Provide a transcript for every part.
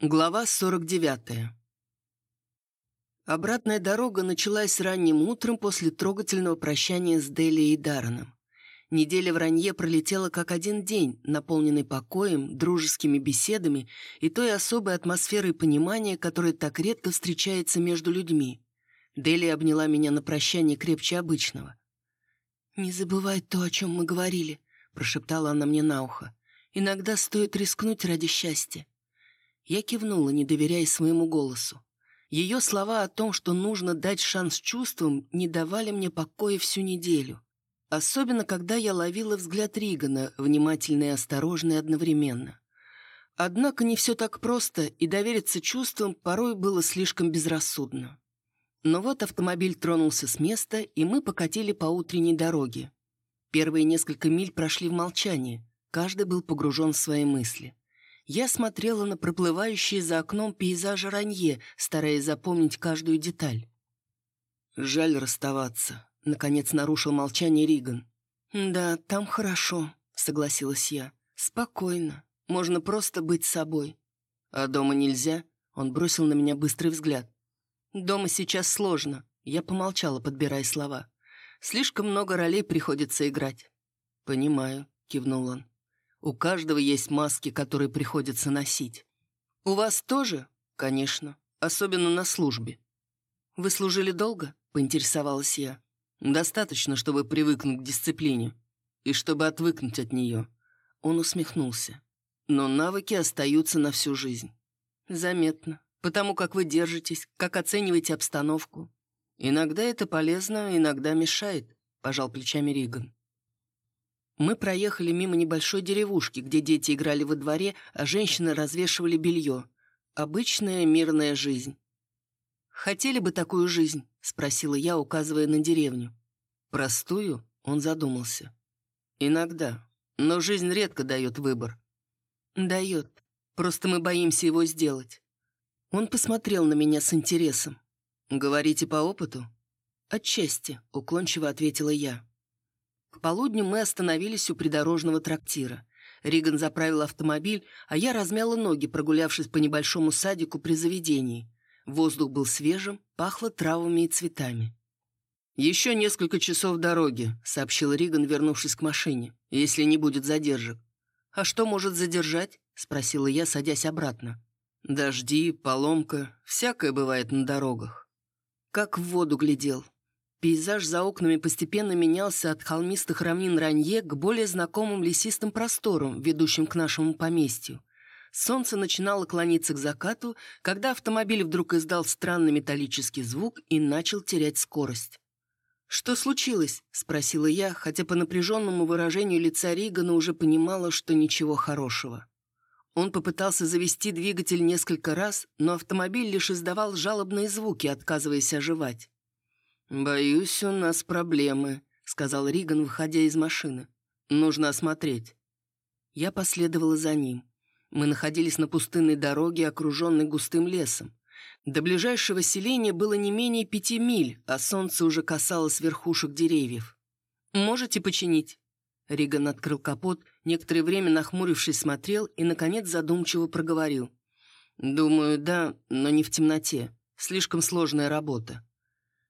Глава 49. Обратная дорога началась ранним утром после трогательного прощания с Дели и Дарреном. Неделя в Ранье пролетела как один день, наполненный покоем, дружескими беседами и той особой атмосферой понимания, которая так редко встречается между людьми. Дели обняла меня на прощание крепче обычного. «Не забывай то, о чем мы говорили», — прошептала она мне на ухо. «Иногда стоит рискнуть ради счастья». Я кивнула, не доверяя своему голосу. Ее слова о том, что нужно дать шанс чувствам, не давали мне покоя всю неделю. Особенно, когда я ловила взгляд Ригана, внимательный и осторожный одновременно. Однако не все так просто, и довериться чувствам порой было слишком безрассудно. Но вот автомобиль тронулся с места, и мы покатили по утренней дороге. Первые несколько миль прошли в молчании, каждый был погружен в свои мысли. Я смотрела на проплывающие за окном пейзажи Ранье, стараясь запомнить каждую деталь. «Жаль расставаться», — наконец нарушил молчание Риган. «Да, там хорошо», — согласилась я. «Спокойно. Можно просто быть собой». «А дома нельзя?» — он бросил на меня быстрый взгляд. «Дома сейчас сложно», — я помолчала, подбирая слова. «Слишком много ролей приходится играть». «Понимаю», — кивнул он. У каждого есть маски, которые приходится носить. У вас тоже? Конечно. Особенно на службе. Вы служили долго? Поинтересовалась я. Достаточно, чтобы привыкнуть к дисциплине. И чтобы отвыкнуть от нее. Он усмехнулся. Но навыки остаются на всю жизнь. Заметно. Потому как вы держитесь, как оцениваете обстановку. Иногда это полезно, иногда мешает, пожал плечами Риган. Мы проехали мимо небольшой деревушки, где дети играли во дворе, а женщины развешивали белье. Обычная мирная жизнь. «Хотели бы такую жизнь?» — спросила я, указывая на деревню. «Простую?» — он задумался. «Иногда. Но жизнь редко дает выбор». «Дает. Просто мы боимся его сделать». Он посмотрел на меня с интересом. «Говорите по опыту?» «Отчасти», — уклончиво ответила я. К полудню мы остановились у придорожного трактира. Риган заправил автомобиль, а я размяла ноги, прогулявшись по небольшому садику при заведении. Воздух был свежим, пахло травами и цветами. «Еще несколько часов дороги», — сообщил Риган, вернувшись к машине, — «если не будет задержек». «А что может задержать?» — спросила я, садясь обратно. «Дожди, поломка, всякое бывает на дорогах». Как в воду глядел. Пейзаж за окнами постепенно менялся от холмистых равнин Ранье к более знакомым лесистым просторам, ведущим к нашему поместью. Солнце начинало клониться к закату, когда автомобиль вдруг издал странный металлический звук и начал терять скорость. «Что случилось?» — спросила я, хотя по напряженному выражению лица Ригана уже понимала, что ничего хорошего. Он попытался завести двигатель несколько раз, но автомобиль лишь издавал жалобные звуки, отказываясь оживать. «Боюсь, у нас проблемы», — сказал Риган, выходя из машины. «Нужно осмотреть». Я последовала за ним. Мы находились на пустынной дороге, окруженной густым лесом. До ближайшего селения было не менее пяти миль, а солнце уже касалось верхушек деревьев. «Можете починить?» Риган открыл капот, некоторое время нахмурившись смотрел и, наконец, задумчиво проговорил. «Думаю, да, но не в темноте. Слишком сложная работа».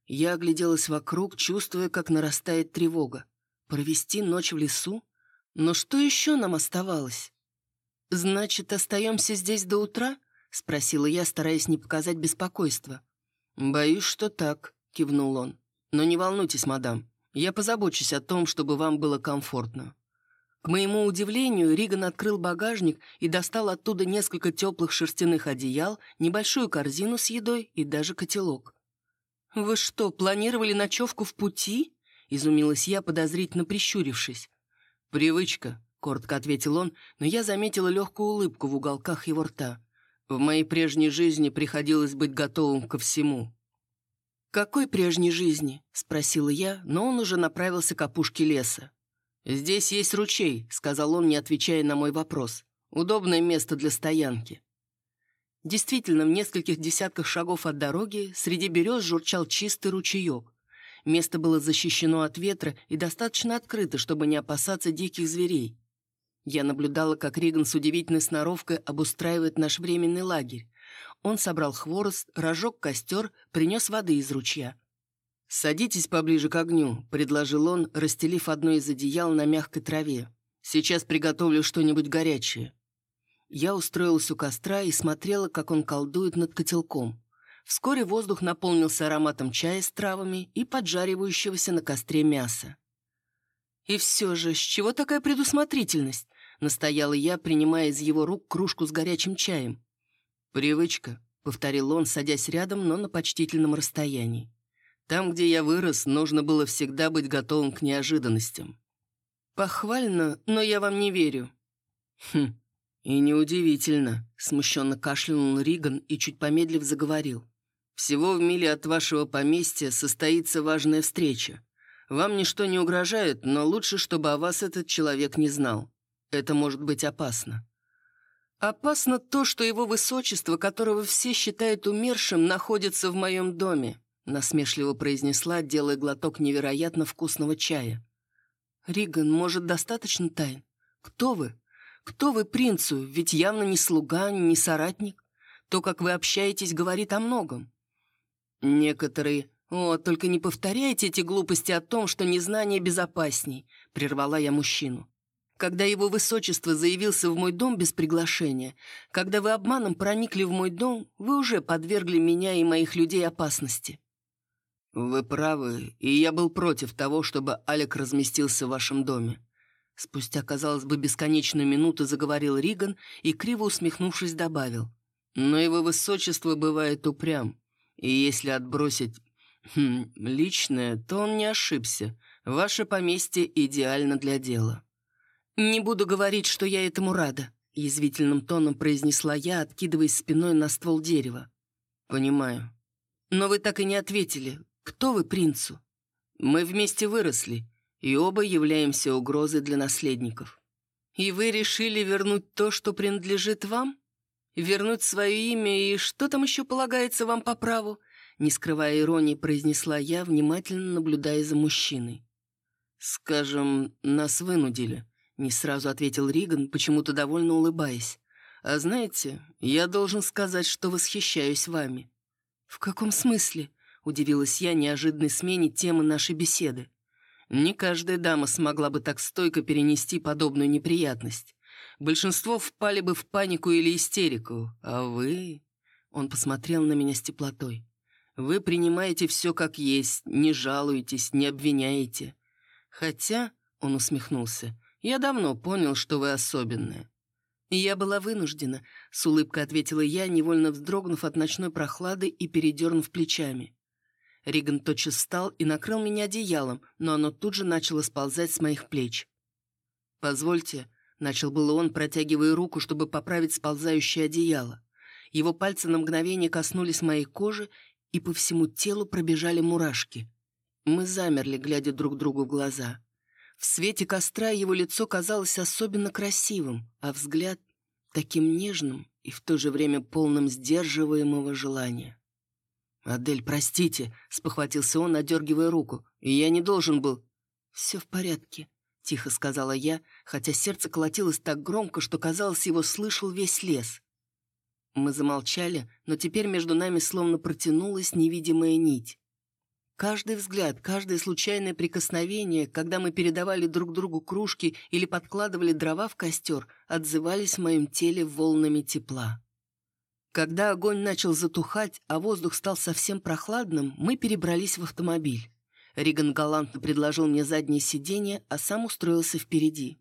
Я огляделась вокруг, чувствуя, как нарастает тревога. Провести ночь в лесу? Но что еще нам оставалось? «Значит, остаемся здесь до утра?» — спросила я, стараясь не показать беспокойства. «Боюсь, что так», — кивнул он. «Но не волнуйтесь, мадам. Я позабочусь о том, чтобы вам было комфортно». К моему удивлению, Риган открыл багажник и достал оттуда несколько теплых шерстяных одеял, небольшую корзину с едой и даже котелок. «Вы что, планировали ночевку в пути?» — изумилась я, подозрительно прищурившись. «Привычка», — коротко ответил он, но я заметила легкую улыбку в уголках его рта. «В моей прежней жизни приходилось быть готовым ко всему». «Какой прежней жизни?» — спросила я, но он уже направился к опушке леса. «Здесь есть ручей», — сказал он, не отвечая на мой вопрос. «Удобное место для стоянки». Действительно, в нескольких десятках шагов от дороги среди берез журчал чистый ручеек. Место было защищено от ветра и достаточно открыто, чтобы не опасаться диких зверей. Я наблюдала, как Риган с удивительной сноровкой обустраивает наш временный лагерь. Он собрал хворост, разжег костер, принес воды из ручья. «Садитесь поближе к огню», — предложил он, расстелив одно из одеял на мягкой траве. «Сейчас приготовлю что-нибудь горячее». Я устроилась у костра и смотрела, как он колдует над котелком. Вскоре воздух наполнился ароматом чая с травами и поджаривающегося на костре мяса. «И все же, с чего такая предусмотрительность?» — настояла я, принимая из его рук кружку с горячим чаем. «Привычка», — повторил он, садясь рядом, но на почтительном расстоянии. «Там, где я вырос, нужно было всегда быть готовым к неожиданностям». «Похвально, но я вам не верю». «Хм, и неудивительно», — смущенно кашлянул Риган и, чуть помедлив, заговорил. «Всего в миле от вашего поместья состоится важная встреча. Вам ничто не угрожает, но лучше, чтобы о вас этот человек не знал. Это может быть опасно. Опасно то, что его высочество, которого все считают умершим, находится в моем доме, насмешливо произнесла, делая глоток невероятно вкусного чая. Риган, может, достаточно тайн? Кто вы? Кто вы принцу? Ведь явно не слуга, не соратник. То, как вы общаетесь, говорит о многом. Некоторые... О, только не повторяйте эти глупости о том, что незнание безопасней, прервала я мужчину. Когда его высочество заявился в мой дом без приглашения, когда вы обманом проникли в мой дом, вы уже подвергли меня и моих людей опасности». «Вы правы, и я был против того, чтобы Алек разместился в вашем доме». Спустя, казалось бы, бесконечную минуту заговорил Риган и, криво усмехнувшись, добавил. «Но его высочество бывает упрям, и если отбросить хм, личное, то он не ошибся. Ваше поместье идеально для дела». «Не буду говорить, что я этому рада», — язвительным тоном произнесла я, откидываясь спиной на ствол дерева. «Понимаю. Но вы так и не ответили. Кто вы принцу?» «Мы вместе выросли, и оба являемся угрозой для наследников». «И вы решили вернуть то, что принадлежит вам? Вернуть свое имя и что там еще полагается вам по праву?» Не скрывая иронии, произнесла я, внимательно наблюдая за мужчиной. «Скажем, нас вынудили», не сразу ответил Риган, почему-то довольно улыбаясь. «А знаете, я должен сказать, что восхищаюсь вами». «В каком смысле?» — удивилась я неожиданной смене темы нашей беседы. «Не каждая дама смогла бы так стойко перенести подобную неприятность. Большинство впали бы в панику или истерику, а вы...» Он посмотрел на меня с теплотой. «Вы принимаете все как есть, не жалуетесь, не обвиняете. Хотя...» — он усмехнулся — я давно понял, что вы особенная». «Я была вынуждена», — с улыбкой ответила я, невольно вздрогнув от ночной прохлады и передернув плечами. Риган тотчас встал и накрыл меня одеялом, но оно тут же начало сползать с моих плеч. «Позвольте», — начал было он, протягивая руку, чтобы поправить сползающее одеяло. Его пальцы на мгновение коснулись моей кожи, и по всему телу пробежали мурашки. Мы замерли, глядя друг другу в глаза. В свете костра его лицо казалось особенно красивым, а взгляд — таким нежным и в то же время полным сдерживаемого желания. «Адель, простите», — спохватился он, одергивая руку. «И я не должен был...» «Все в порядке», — тихо сказала я, хотя сердце колотилось так громко, что, казалось, его слышал весь лес. Мы замолчали, но теперь между нами словно протянулась невидимая нить. Каждый взгляд, каждое случайное прикосновение, когда мы передавали друг другу кружки или подкладывали дрова в костер, отзывались в моем теле волнами тепла. Когда огонь начал затухать, а воздух стал совсем прохладным, мы перебрались в автомобиль. Риган галантно предложил мне заднее сиденье, а сам устроился впереди.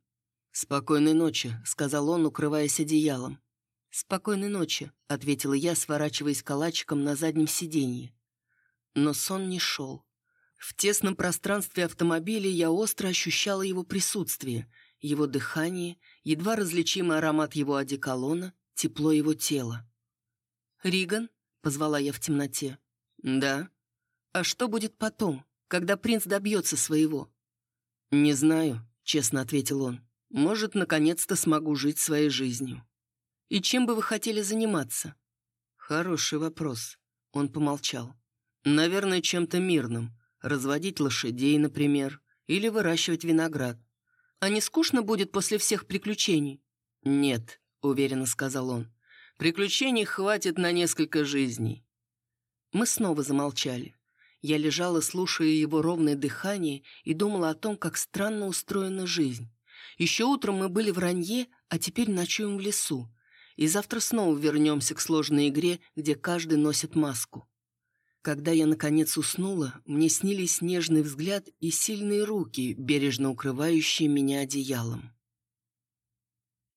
«Спокойной ночи», — сказал он, укрываясь одеялом. «Спокойной ночи», — ответила я, сворачиваясь калачиком на заднем сиденье. Но сон не шел. В тесном пространстве автомобиля я остро ощущала его присутствие, его дыхание, едва различимый аромат его одеколона, тепло его тела. «Риган?» — позвала я в темноте. «Да». «А что будет потом, когда принц добьется своего?» «Не знаю», — честно ответил он. «Может, наконец-то смогу жить своей жизнью». «И чем бы вы хотели заниматься?» «Хороший вопрос». Он помолчал. Наверное, чем-то мирным. Разводить лошадей, например, или выращивать виноград. А не скучно будет после всех приключений?» «Нет», — уверенно сказал он. «Приключений хватит на несколько жизней». Мы снова замолчали. Я лежала, слушая его ровное дыхание, и думала о том, как странно устроена жизнь. Еще утром мы были в Ранье, а теперь ночуем в лесу. И завтра снова вернемся к сложной игре, где каждый носит маску. Когда я, наконец, уснула, мне снились нежный взгляд и сильные руки, бережно укрывающие меня одеялом.